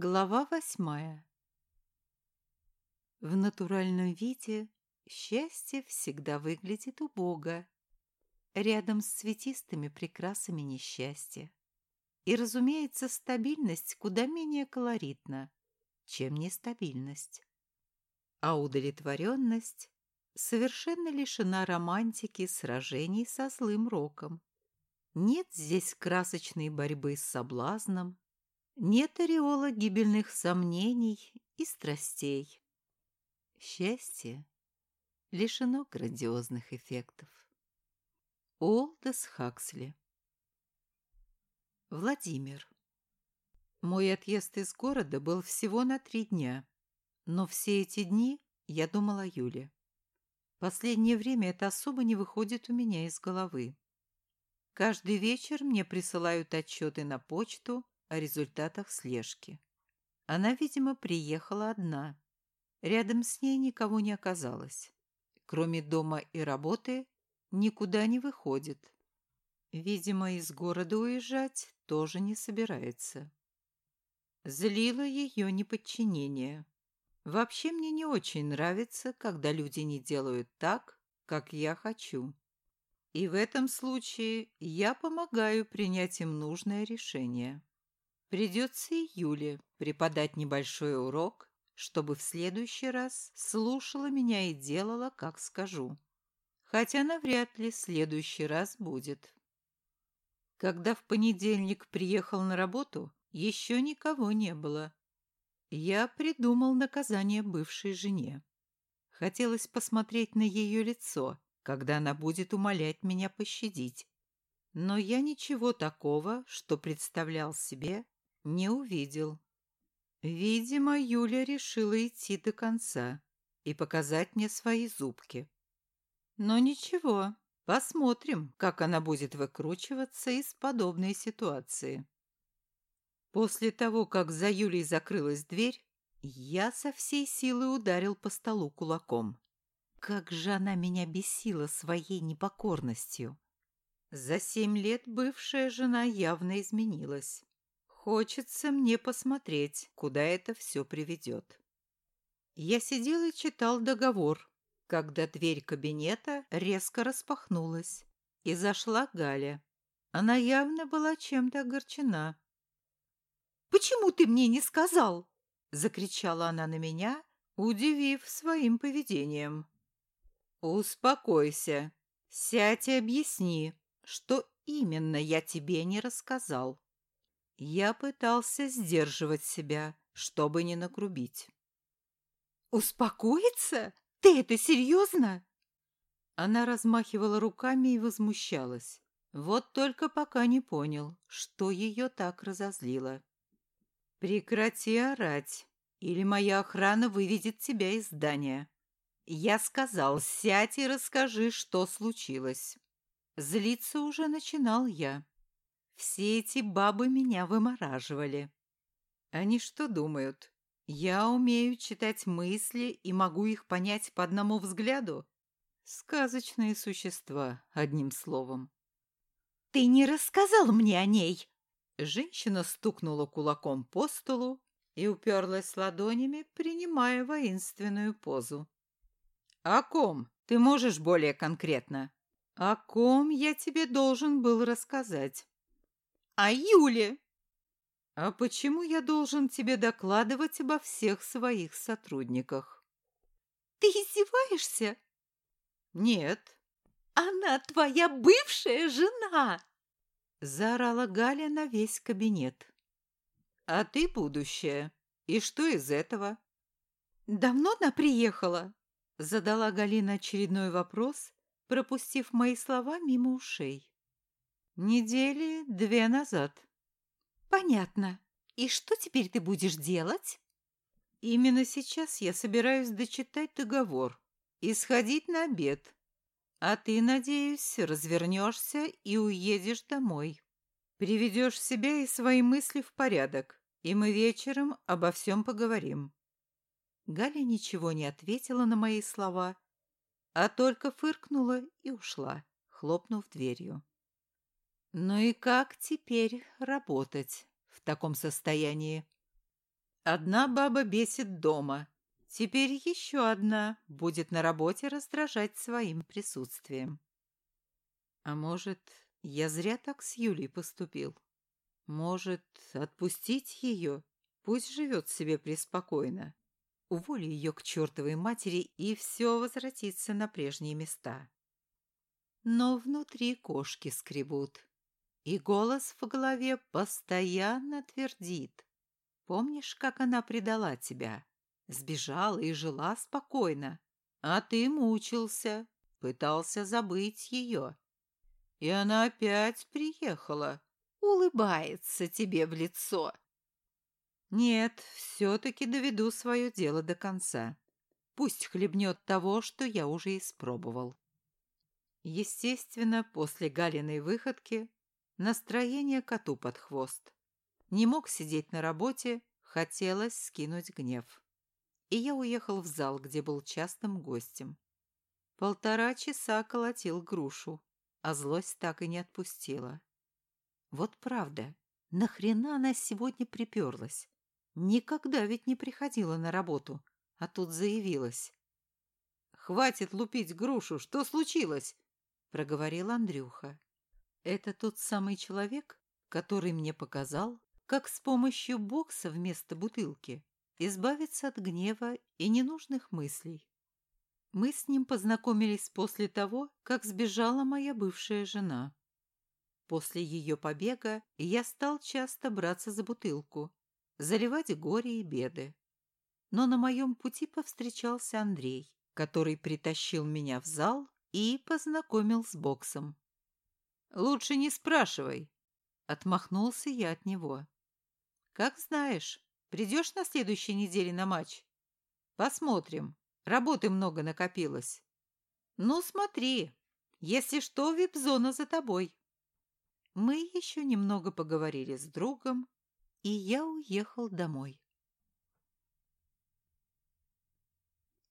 Глава восьмая В натуральном виде счастье всегда выглядит убого, рядом с цветистыми прекрасами несчастья. И, разумеется, стабильность куда менее колоритна, чем нестабильность. А удовлетворенность совершенно лишена романтики сражений со злым роком. Нет здесь красочной борьбы с соблазном, нет ореола гибельных сомнений и страстей. Счастье лишено грандиозных эффектов. Олдес Хаксли Владимир Мой отъезд из города был всего на три дня, но все эти дни я думал о Юле. Последнее время это особо не выходит у меня из головы. Каждый вечер мне присылают отчеты на почту о результатах слежки. Она, видимо, приехала одна. Рядом с ней никого не оказалось. Кроме дома и работы, никуда не выходит. Видимо, из города уезжать тоже не собирается. Злило ее неподчинение. Вообще мне не очень нравится, когда люди не делают так, как я хочу. И в этом случае я помогаю принять им нужное решение. Придется и Юле преподать небольшой урок, чтобы в следующий раз слушала меня и делала, как скажу. Хотя навряд ли следующий раз будет. Когда в понедельник приехал на работу, еще никого не было. Я придумал наказание бывшей жене. Хотелось посмотреть на ее лицо, когда она будет умолять меня пощадить. Но я ничего такого, что представлял себе, не увидел. Видимо, Юля решила идти до конца и показать мне свои зубки. Но ничего, посмотрим, как она будет выкручиваться из подобной ситуации. После того, как за Юлей закрылась дверь, я со всей силы ударил по столу кулаком. Как же она меня бесила своей непокорностью! За семь лет бывшая жена явно изменилась. Хочется мне посмотреть, куда это все приведет. Я сидел и читал договор, когда дверь кабинета резко распахнулась, и зашла Галя. Она явно была чем-то огорчена. «Почему ты мне не сказал?» — закричала она на меня, удивив своим поведением. «Успокойся. Сядь и объясни, что именно я тебе не рассказал». Я пытался сдерживать себя, чтобы не накрубить. «Успокоиться? Ты это серьезно?» Она размахивала руками и возмущалась. Вот только пока не понял, что ее так разозлило. «Прекрати орать, или моя охрана выведет тебя из здания». Я сказал, сядь и расскажи, что случилось. Злиться уже начинал я. Все эти бабы меня вымораживали. Они что думают? Я умею читать мысли и могу их понять по одному взгляду? Сказочные существа, одним словом. «Ты не рассказал мне о ней!» Женщина стукнула кулаком по столу и уперлась ладонями, принимая воинственную позу. «О ком? Ты можешь более конкретно?» «О ком я тебе должен был рассказать?» А Юле?» «А почему я должен тебе докладывать обо всех своих сотрудниках?» «Ты издеваешься?» «Нет». «Она твоя бывшая жена!» Заорала Галя на весь кабинет. «А ты будущее. И что из этого?» «Давно она приехала?» Задала Галина очередной вопрос, пропустив мои слова мимо ушей. Недели две назад. Понятно. И что теперь ты будешь делать? Именно сейчас я собираюсь дочитать договор и сходить на обед. А ты, надеюсь, развернешься и уедешь домой. Приведешь себя и свои мысли в порядок, и мы вечером обо всем поговорим. Галя ничего не ответила на мои слова, а только фыркнула и ушла, хлопнув дверью. Ну и как теперь работать в таком состоянии? Одна баба бесит дома. Теперь еще одна будет на работе раздражать своим присутствием. А может, я зря так с Юлей поступил? Может, отпустить ее? Пусть живет себе преспокойно. Уволю ее к чертовой матери, и все возвратится на прежние места. Но внутри кошки скребут, и голос в голове постоянно твердит. Помнишь, как она предала тебя? Сбежала и жила спокойно, а ты мучился, пытался забыть ее. И она опять приехала, улыбается тебе в лицо. Нет, все-таки доведу свое дело до конца. Пусть хлебнет того, что я уже испробовал. Естественно, после Галиной выходки настроение коту под хвост. Не мог сидеть на работе, хотелось скинуть гнев. И я уехал в зал, где был частым гостем. Полтора часа колотил грушу, а злость так и не отпустила. Вот правда, нахрена она сегодня приперлась? Никогда ведь не приходила на работу, а тут заявилась. «Хватит лупить грушу! Что случилось?» — проговорил Андрюха. «Это тот самый человек, который мне показал, как с помощью бокса вместо бутылки избавиться от гнева и ненужных мыслей. Мы с ним познакомились после того, как сбежала моя бывшая жена. После ее побега я стал часто браться за бутылку заливать горе и беды. Но на моем пути повстречался Андрей, который притащил меня в зал и познакомил с боксом. «Лучше не спрашивай», — отмахнулся я от него. «Как знаешь, придешь на следующей неделе на матч? Посмотрим, работы много накопилось. Ну, смотри, если что, вип-зона за тобой». Мы еще немного поговорили с другом, и я уехал домой.